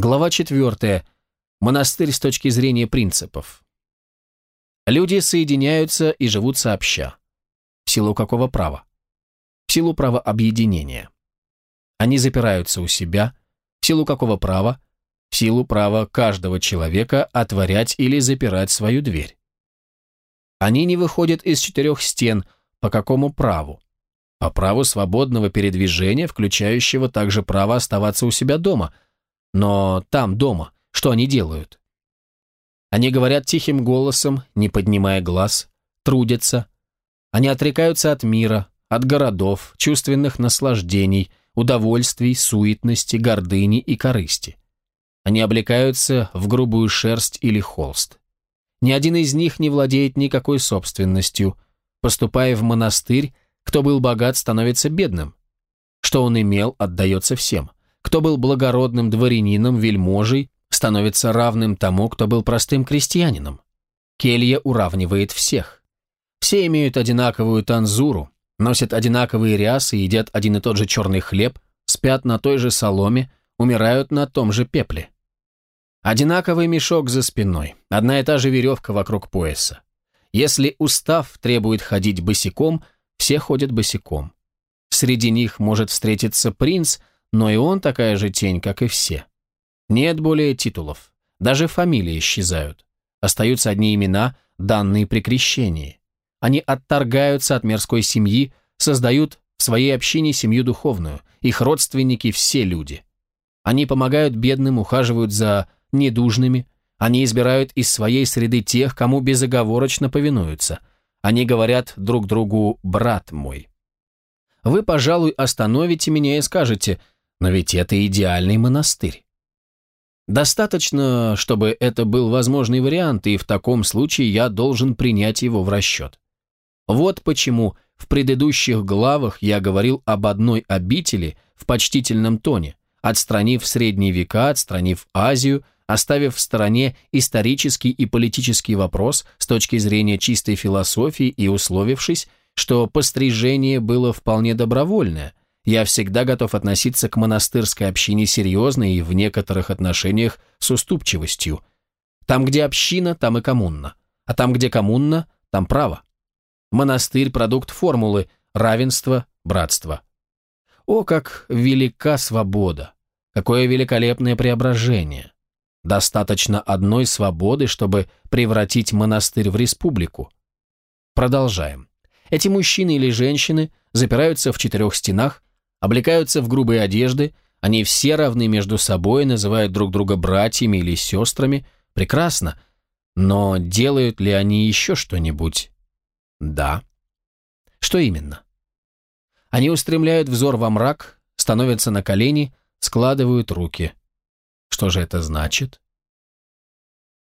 Глава 4. Монастырь с точки зрения принципов. Люди соединяются и живут сообща. В силу какого права? В силу права объединения. Они запираются у себя. В силу какого права? В силу права каждого человека отворять или запирать свою дверь. Они не выходят из четырех стен. По какому праву? По праву свободного передвижения, включающего также право оставаться у себя дома – но там, дома, что они делают? Они говорят тихим голосом, не поднимая глаз, трудятся. Они отрекаются от мира, от городов, чувственных наслаждений, удовольствий, суетности, гордыни и корысти. Они облекаются в грубую шерсть или холст. Ни один из них не владеет никакой собственностью. Поступая в монастырь, кто был богат, становится бедным. Что он имел, отдается всем. Кто был благородным дворянином, вельможей, становится равным тому, кто был простым крестьянином. Келья уравнивает всех. Все имеют одинаковую танзуру, носят одинаковые рясы, едят один и тот же черный хлеб, спят на той же соломе, умирают на том же пепле. Одинаковый мешок за спиной, одна и та же веревка вокруг пояса. Если устав требует ходить босиком, все ходят босиком. Среди них может встретиться принц, но и он такая же тень, как и все. Нет более титулов. Даже фамилии исчезают. Остаются одни имена, данные при крещении. Они отторгаются от мирской семьи, создают в своей общине семью духовную. Их родственники – все люди. Они помогают бедным, ухаживают за недужными. Они избирают из своей среды тех, кому безоговорочно повинуются. Они говорят друг другу «брат мой». Вы, пожалуй, остановите меня и скажете – но ведь это идеальный монастырь. Достаточно, чтобы это был возможный вариант, и в таком случае я должен принять его в расчет. Вот почему в предыдущих главах я говорил об одной обители в почтительном тоне, отстранив средние века, отстранив Азию, оставив в стороне исторический и политический вопрос с точки зрения чистой философии и условившись, что пострижение было вполне добровольное, я всегда готов относиться к монастырской общине серьезно и в некоторых отношениях с уступчивостью. Там, где община, там и коммуна. А там, где коммуна, там право. Монастырь – продукт формулы равенство, братство. О, как велика свобода! Какое великолепное преображение! Достаточно одной свободы, чтобы превратить монастырь в республику. Продолжаем. Эти мужчины или женщины запираются в четырех стенах, облекаются в грубые одежды, они все равны между собой, называют друг друга братьями или сестрами. Прекрасно. Но делают ли они еще что-нибудь? Да. Что именно? Они устремляют взор во мрак, становятся на колени, складывают руки. Что же это значит?